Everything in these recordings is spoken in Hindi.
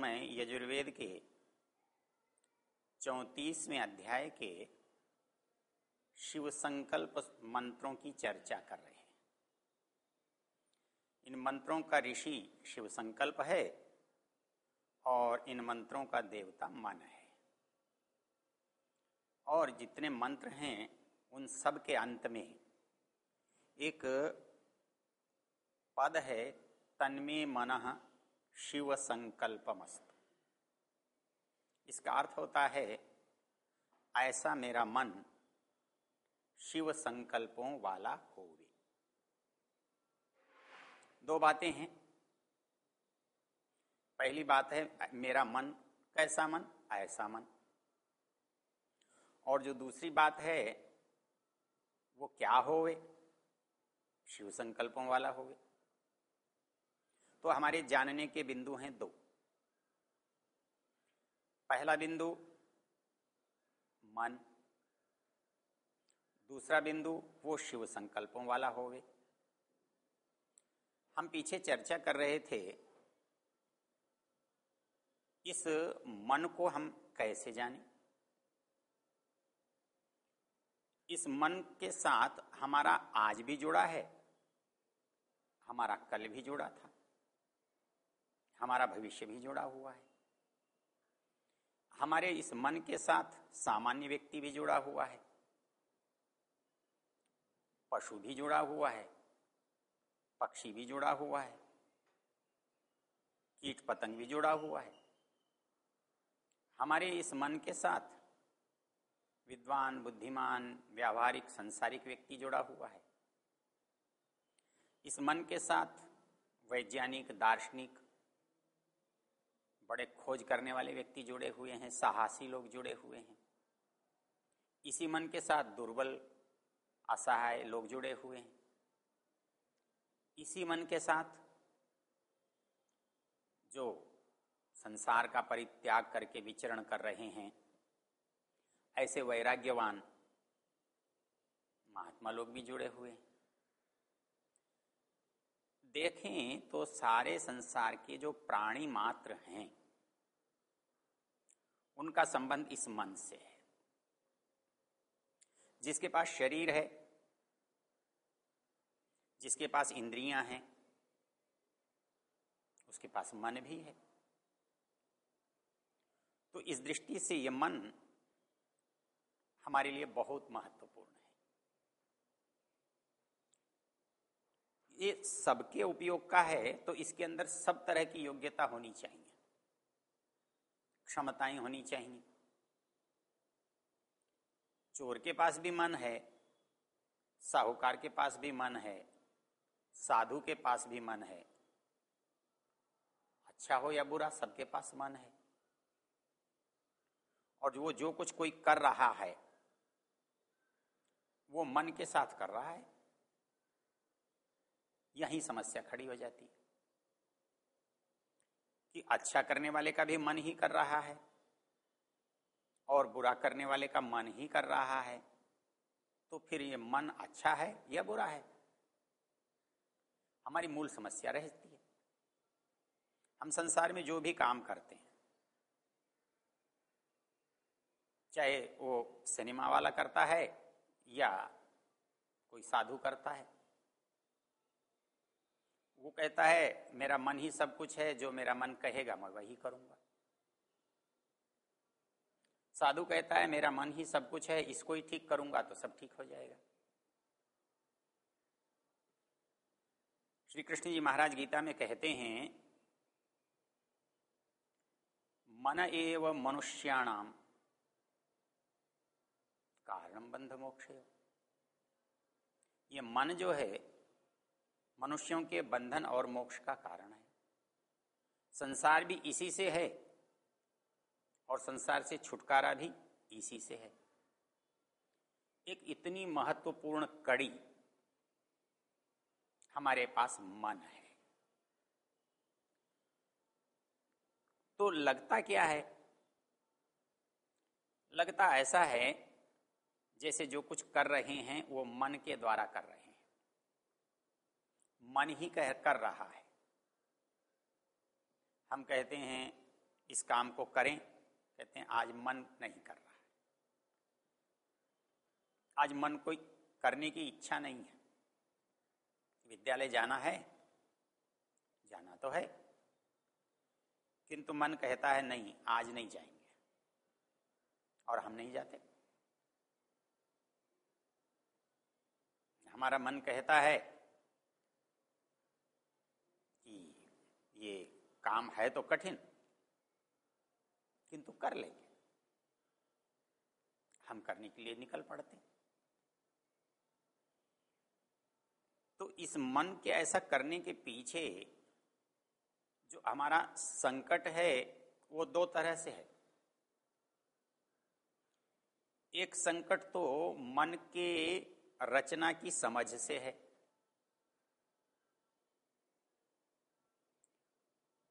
समय यजुर्वेद के चौतीसवें अध्याय के शिव संकल्प मंत्रों की चर्चा कर रहे हैं। इन मंत्रों का ऋषि शिव संकल्प है और इन मंत्रों का देवता मन है। और जितने मंत्र हैं, उन सब के अंत में एक पद है, तन्मे मन शिव संकल्पमस्त इसका अर्थ होता है, ऐसा मेरा मन शिव संकल्पों वाला होवे। दो बातें हैं। पहली बात है, मेरा मन कैसा मन? ऐसा मन। और जो दूसरी बात है, वो क्या होवे? शिव संकल्पों वाला होवे। तो हमारे जानने के बिंदु हैं दो। पहला बिंदु, मन। दूसरा बिंदु, वो शिव संकल्पों वाला होवे। हम पीछे चर्चा कर रहे थे, इस मन को हम कैसे जाने? इस मन के साथ हमारा आज भी जुड़ा है, हमारा कल भी जुड़ा था। हमारा भविष्य भी जुड़ा हुआ है। हमारे इस मन के साथ सामान्य व्यक्ति भी जुड़ा हुआ है। पशु भी जुड़ा हुआ है। पक्षी भी जुड़ा हुआ है। कीट पतंग भी जुड़ा हुआ है। हमारे इस मन के साथ विद्वान, बुद्धिमान, व्यावहारिक, संसारिक व्यक्ति जुड़ा हुआ है। इस मन के साथ वैज्ञानिक, दार्शनिक बड़े खोज करने वाले व्यक्ति जुड़े हुए हैं, साहसी लोग जुड़े हुए हैं। इसी मन के साथ दुर्बल, असहाय लोग जुड़े हुए हैं। इसी मन के साथ जो संसार का परित्याग करके विचरण कर रहे हैं, ऐसे वैराग्यवान महात्मा लोग भी जुड़े हुए हैं। देखें तो सारे संसार के जो प्राणी मात्र हैं उनका संबंध इस मन से है। जिसके पास शरीर है, जिसके पास इंद्रियाँ हैं, उसके पास मन भी है। तो इस दृष्टि से यह मन हमारे लिए बहुत महत्वपूर्ण है। ये सबके उपयोग का है तो इसके अंदर सब तरह की योग्यता होनी चाहिए। क्षमताएँ होनी चाहिए। चोर के पास भी मन है, साहूकार के पास भी मन है, साधु के पास भी मन है। अच्छा हो या बुरा, सबके पास मन है। और वो जो कुछ कोई कर रहा है, वो मन के साथ कर रहा है, यही समस्या खड़ी हो जाती है। अच्छा करने वाले का भी मन ही कर रहा है और बुरा करने वाले का मन ही कर रहा है तो फिर ये मन अच्छा है या बुरा है? हमारी मूल समस्या रहती है। हम संसार में जो भी काम करते हैं, चाहे वो सिनेमा वाला करता है या कोई साधु करता है वो कहता है, मेरा मन ही सब कुछ है, जो मेरा मन कहेगा मैं वही करूँगा। साधु कहता है, मेरा मन ही सब कुछ है, इसको ही ठीक करूँगा तो सब ठीक हो जाएगा। श्री कृष्ण जी महाराज गीता में कहते हैं, मन एव मनुष्याणाम कारणम बंध मोक्ष। ये मन जो है मनुष्यों के बंधन और मोक्ष का कारण है। संसार भी इसी से है और संसार से छुटकारा भी इसी से है। एक इतनी महत्वपूर्ण कड़ी हमारे पास मन है। तो लगता क्या है? लगता ऐसा है जैसे जो कुछ कर रहे हैं वो मन के द्वारा कर रहे हैं। मन ही कह, कर रहा है। हम कहते हैं, इस काम को करें। कहते हैं, आज मन नहीं कर रहा है। आज मन कोई करने की इच्छा नहीं है। विद्यालय जाना है। जाना तो है। किंतु मन कहता है, नहीं, आज नहीं जाएँगे। और हम नहीं जाते। हमारा मन कहता है कि ये काम है तो कठिन, किंतु कर लेंगे। हम करने के लिए निकल पड़ते तो इस मन के ऐसा करने के पीछे जो हमारा संकट है, वो दो तरह से है। एक संकट तो मन के रचना की समझ से है।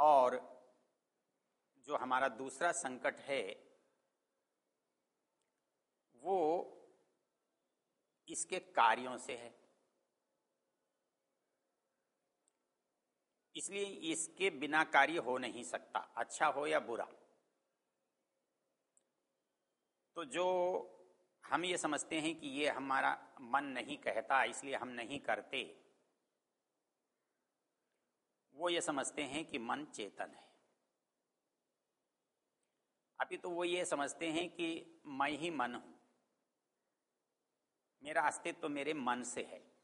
और जो हमारा दूसरा संकट है, वो इसके कार्यों से है। इसलिए इसके बिना कार्य हो नहीं सकता अच्छा हो या बुरा। तो जो हम ये समझते हैं कि ये हमारा मन नहीं कहता, इसलिए हम नहीं करते वो ये समझते हैं कि मन चेतन है। अभी तो वो ये समझते हैं कि मैं ही मन हूँ। मेरा अस्तित्व तो मेरे मन से है।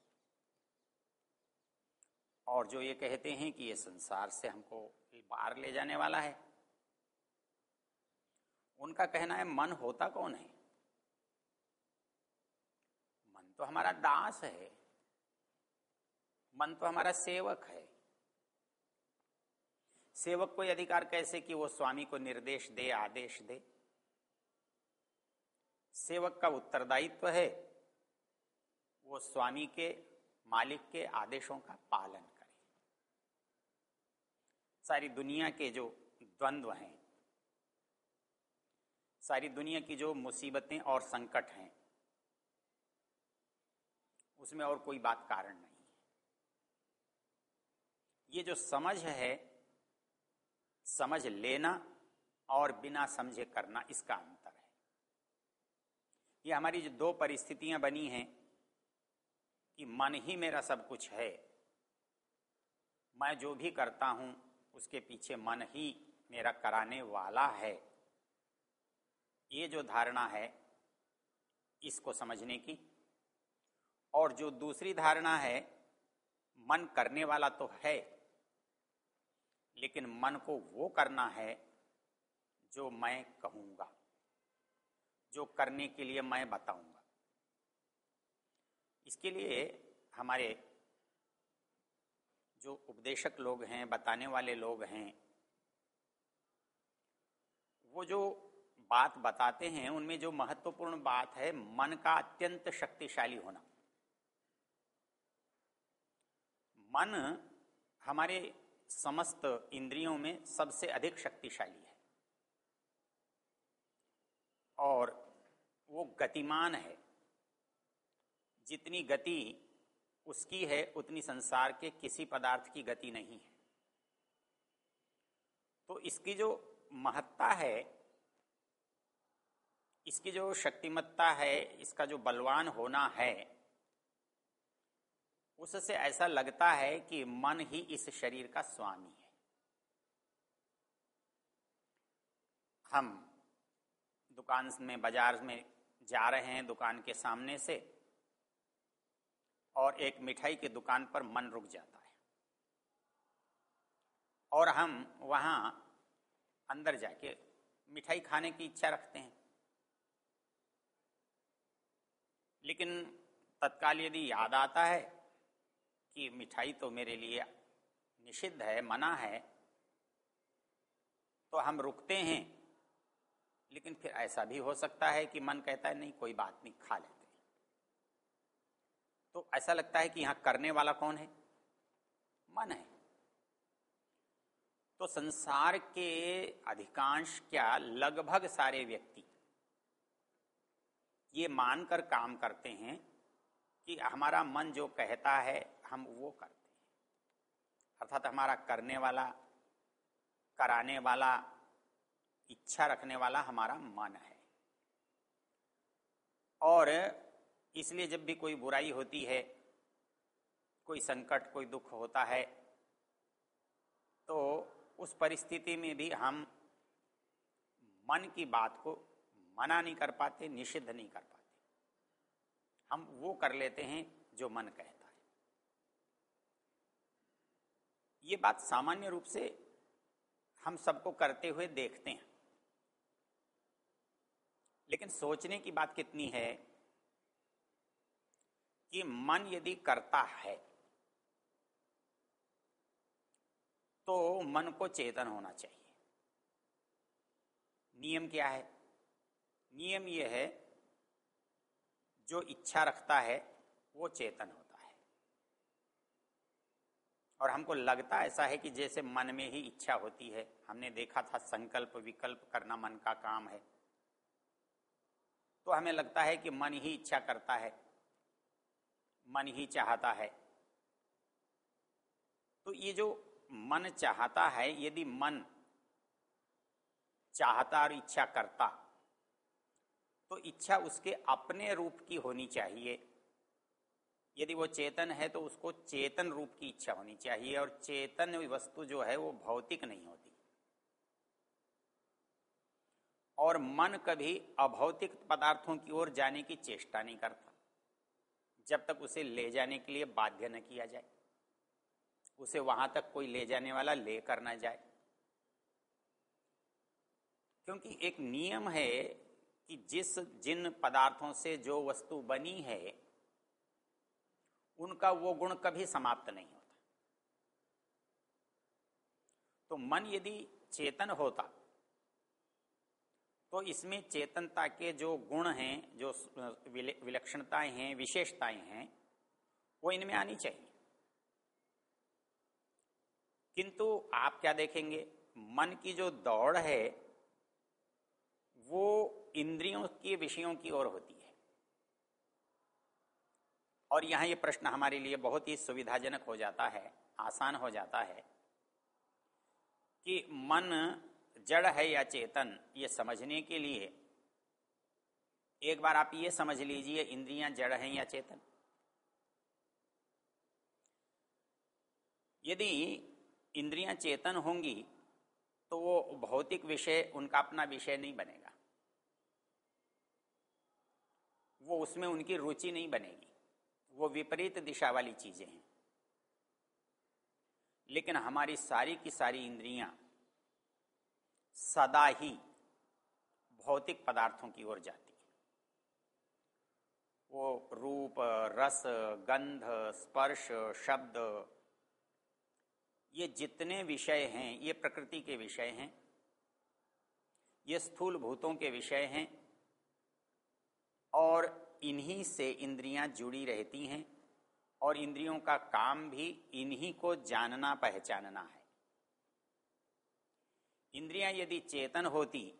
और जो ये कहते हैं कि ये संसार से हमको बाहर ले जाने वाला है, उनका कहना है, मन होता कौन है? मन तो हमारा दास है। मन तो हमारा सेवक है। सेवक को अधिकार कैसे कि वो स्वामी को निर्देश दे, आदेश दे? सेवक का उत्तरदायित्व है वो स्वामी के मालिक के आदेशों का पालन करे। सारी दुनिया के जो द्वंद्व हैं, सारी दुनिया की जो मुसीबतें और संकट हैं, उसमें और कोई बात कारण नहीं है। ये जो समझ है समझ लेना और बिना समझे करना इसका अंतर है। ये हमारी जो दो परिस्थितियाँ बनी हैं कि मन ही मेरा सब कुछ है, मैं जो भी करता हूँ, उसके पीछे मन ही मेरा कराने वाला है। ये जो धारणा है, इसको समझने की। और जो दूसरी धारणा है, मन करने वाला तो है लेकिन मन को वो करना है जो मैं कहूँगा, जो करने के लिए मैं बताऊँगा। इसके लिए हमारे जो उपदेशक लोग हैं, बताने वाले लोग हैं, वो जो बात बताते हैं, उनमें जो महत्वपूर्ण बात है, मन का अत्यंत शक्तिशाली होना। मन हमारे समस्त इंद्रियों में सबसे अधिक शक्तिशाली है। और वो गतिमान है। जितनी गति उसकी है, उतनी संसार के किसी पदार्थ की गति नहीं है। तो इसकी जो महत्ता है, इसकी जो शक्तिमत्ता है, इसका जो बलवान होना है उससे ऐसा लगता है कि मन ही इस शरीर का स्वामी है। हम दुकान में, बाज़ार में जा रहे हैं दुकान के सामने से और एक मिठाई की दुकान पर मन रुक जाता है। और हम वहाँ अंदर जाके मिठाई खाने की इच्छा रखते हैं। लेकिन तत्काल यदि याद आता है कि मिठाई तो मेरे लिए निषिद्ध है, मना है तो हम रुकते हैं। लेकिन फिर ऐसा भी हो सकता है कि मन कहता है, नहीं, कोई बात नहीं, खा लेते तो ऐसा लगता है कि यहाँ करने वाला कौन है? मन है। तो संसार के अधिकांश क्या लगभग सारे व्यक्ति ये मानकर काम करते हैं कि हमारा मन जो कहता है, हम वो करते हैं। अर्थात हमारा करने वाला, कराने वाला, इच्छा रखने वाला हमारा मन है। और इसलिए जब भी कोई बुराई होती है, कोई संकट, कोई दुख होता है तो उस परिस्थिति में भी हम मन की बात को मना नहीं कर पाते, निषिद्ध नहीं कर पाते। हम वो कर लेते हैं जो मन कहता है। ये बात सामान्य रूप से हम सबको करते हुए देखते हैं। लेकिन सोचने की बात कितनी है कि मन यदि करता है तो मन को चेतन होना चाहिए। नियम क्या है? नियम यह है जो इच्छा रखता है, वो चेतन होता है। और हमको लगता ऐसा है कि जैसे मन में ही इच्छा होती है, हमने देखा था संकल्प विकल्प करना मन का काम है। तो हमें लगता है कि मन ही इच्छा करता है, मन ही चाहता है। तो ये जो मन चाहता है, यदि मन चाहता और इच्छा करता तो इच्छा उसके अपने रूप की होनी चाहिए। यदि वो चेतन है तो उसको चेतन रूप की इच्छा होनी चाहिए और चेतन वस्तु जो है वो भौतिक नहीं होती। और मन कभी अभौतिक पदार्थों की ओर जाने की चेष्टा नहीं करता, जब तक उसे ले जाने के लिए बाध्य न किया जाए। उसे वहाँ तक कोई ले जाने वाला लेकर ना जाए। क्योंकि एक नियम है कि जिस जिन पदार्थों से जो वस्तु बनी है, उनका वो गुण कभी समाप्त नहीं होता। तो मन यदि चेतन होता तो इसमें चेतनता के जो गुण हैं, जो विलक्षणताएँ हैं, विशेषताएँ हैं, वो इनमें आनी चाहिए। किंतु आप क्या देखेंगे, मन की जो दौड़ है, वो इंद्रियों के विषयों की ओर होती है। और यहाँ ये प्रश्न हमारे लिए बहुत ही सुविधाजनक हो जाता है, आसान हो जाता है कि मन जड़ है या चेतन, ये समझने के लिए एक बार आप ये समझ लीजिए, इंद्रियाँ जड़ हैं या चेतन। यदि इंद्रियाँ चेतन होंगी तो वो भौतिक विषय, उनका अपना विषय नहीं बनेगा। वो उसमें उनकी रुचि नहीं बनेगी। वो विपरीत दिशा वाली चीज़ें हैं। लेकिन हमारी सारी की सारी इंद्रियाँ सदा ही भौतिक पदार्थों की ओर जाती है। वो रूप, रस, गंध, स्पर्श, शब्द, ये जितने विषय हैं, ये प्रकृति के विषय हैं, ये स्थूल भूतों के विषय हैं और इन्हीं से इंद्रियाँ जुड़ी रहती हैं और इंद्रियों का काम भी इन्हीं को जानना पहचानना है। इंद्रियाँ यदि चेतन होती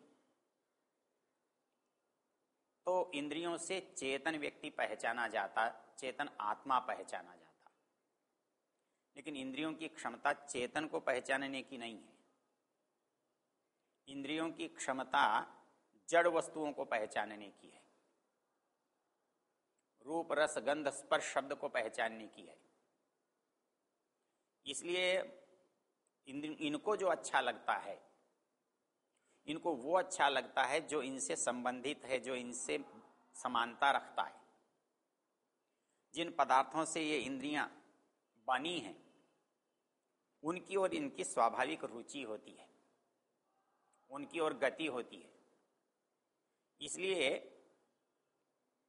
तो इंद्रियों से चेतन व्यक्ति पहचाना जाता, चेतन आत्मा पहचाना जाता। लेकिन इंद्रियों की क्षमता चेतन को पहचानने की नहीं है। इंद्रियों की क्षमता जड़ वस्तुओं को पहचानने की है। रूप, रस, गंध, स्पर्श शब्द को पहचानने की है। इसलिए इन इनको जो अच्छा लगता है, इनको वो अच्छा लगता है जो इनसे संबंधित है, जो इनसे समानता रखता है। जिन पदार्थों से ये इंद्रियाँ बनी हैं, उनकी और इनकी स्वाभाविक रुचि होती है, उनकी और गति होती है। इसलिए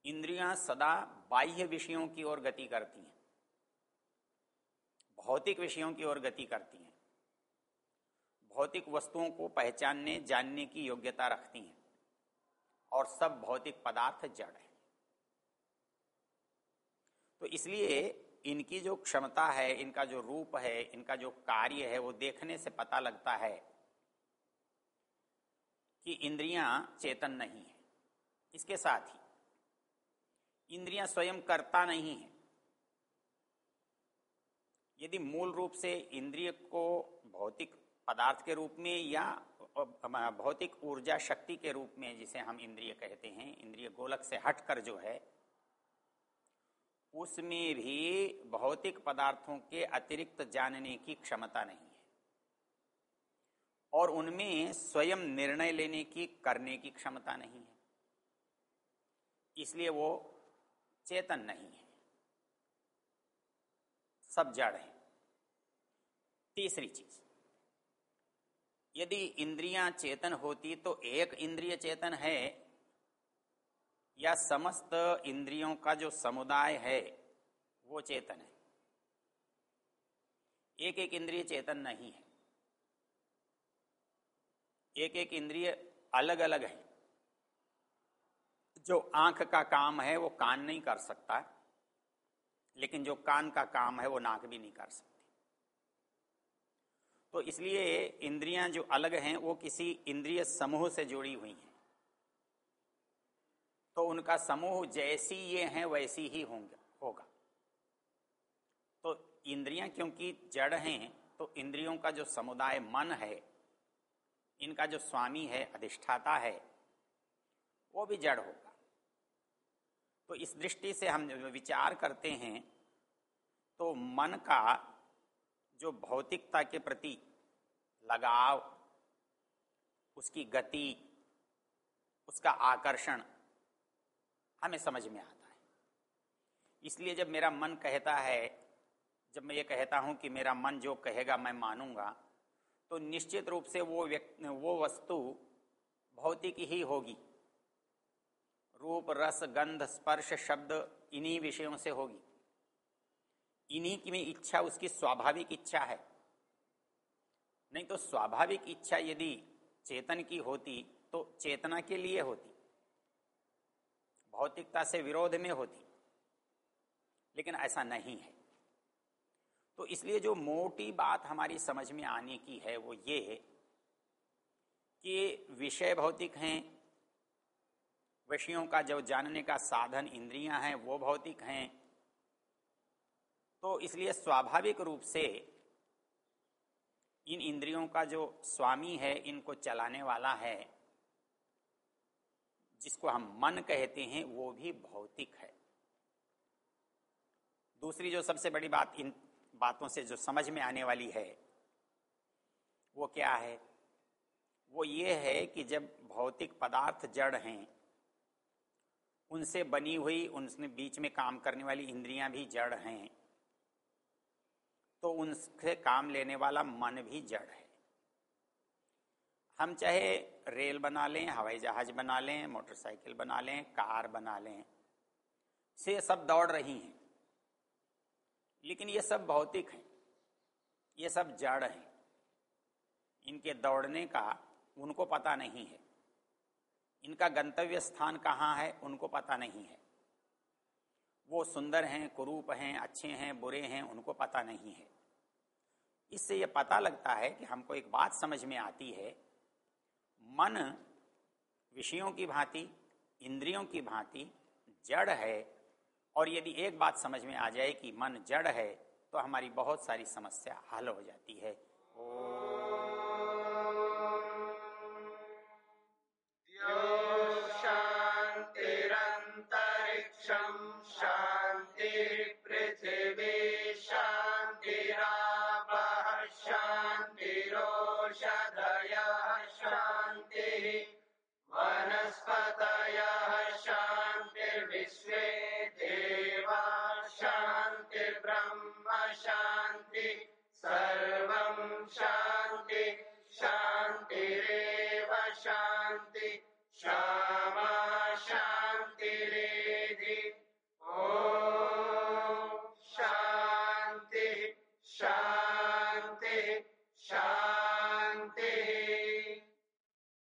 इंद्रियाँ सदा बाह्य विषयों की ओर गति करती हैं। भौतिक विषयों की ओर गति करती हैं। भौतिक वस्तुओं को पहचानने, जानने की योग्यता रखती हैं। और सब भौतिक पदार्थ जड़ है। तो इसलिए इनकी जो क्षमता है, इनका जो रूप है, इनका जो कार्य है, वो देखने से पता लगता है कि इंद्रियाँ चेतन नहीं है। इसके साथ ही इंद्रियाँ स्वयं करता नहीं है। यदि मूल रूप से इंद्रिय को भौतिक पदार्थ के रूप में या भौतिक ऊर्जा शक्ति के रूप में जिसे हम इंद्रिय कहते हैं, इंद्रिय गोलक से हटकर जो है, उसमें भी भौतिक पदार्थों के अतिरिक्त जानने की क्षमता नहीं है। और उनमें स्वयं निर्णय लेने की, करने की क्षमता नहीं है। इसलिए वो चेतन नहीं है। सब जड़ है। तीसरी चीज़, यदि इंद्रियाँ चेतन होती तो एक इंद्रिय चेतन है, या समस्त इंद्रियों का जो समुदाय है, वो चेतन है। एक एक इंद्रिय चेतन नहीं है। एक एक इंद्रिय अलग अलग है। जो आँख का काम है वो कान नहीं कर सकता लेकिन जो कान का काम है वो नाक भी नहीं कर सकती। तो इसलिए इंद्रियाँ जो अलग हैं, वो किसी इंद्रिय समूह से जुड़ी हुई हैं। तो उनका समूह जैसी ये हैं, वैसी ही होंगे, होगा। तो इंद्रियाँ क्योंकि जड़ हैं तो इंद्रियों का जो समुदाय मन है, इनका जो स्वामी है, अधिष्ठाता है, वो भी जड़ होगा। तो इस दृष्टि से हम विचार करते हैं तो मन का जो भौतिकता के प्रति लगाव, उसकी गति, उसका आकर्षण हमें समझ में आता है। इसलिए जब मेरा मन कहता है, जब मैं ये कहता हूँ कि मेरा मन जो कहेगा मैं मानूँगा तो निश्चित रूप से वो व्यक्ति, वो वस्तु भौतिक ही होगी। रूप, रस, गंध, स्पर्श, शब्द इन्हीं विषयों से होगी। इन्हीं की में इच्छा, उसकी स्वाभाविक इच्छा है। नहीं तो स्वाभाविक इच्छा यदि चेतन की होती तो चेतना के लिए होती। भौतिकता से विरोध में होती। लेकिन ऐसा नहीं है। तो इसलिए जो मोटी बात हमारी समझ में आने की है, वो ये है कि विषय भौतिक हैं विषयों का जो जानने का साधन इंद्रियाँ हैं, वो भौतिक हैं। तो इसलिए स्वाभाविक रूप से इन इंद्रियों का जो स्वामी है, इनको चलाने वाला है, जिसको हम मन कहते हैं, वो भी भौतिक है। दूसरी जो सबसे बड़ी बात इन बातों से जो समझ में आने वाली है, वो क्या है? वो ये है कि जब भौतिक पदार्थ जड़ हैं उनसे बनी हुई, उनसे बीच में काम करने वाली इंद्रियाँ भी जड़ हैं। तो उनसे काम लेने वाला मन भी जड़ है। हम चाहे रेल बना लें, हवाई जहाज़ बना लें, मोटरसाइकिल बना लें, कार बना लें, से सब दौड़ रही हैं। लेकिन ये सब भौतिक हैं, ये सब जड़ हैं। इनके दौड़ने का उनको पता नहीं है। इनका गंतव्य स्थान कहाँ है, उनको पता नहीं है। वो सुंदर हैं, कुरूप हैं, अच्छे हैं, बुरे हैं, उनको पता नहीं है। इससे ये पता लगता है कि हमको एक बात समझ में आती है। मन विषयों की भांति, इंद्रियों की भांति जड़ है, और यदि एक बात समझ में आ जाए कि मन जड़ है तो हमारी बहुत सारी समस्या हल हो जाती है। सर्वं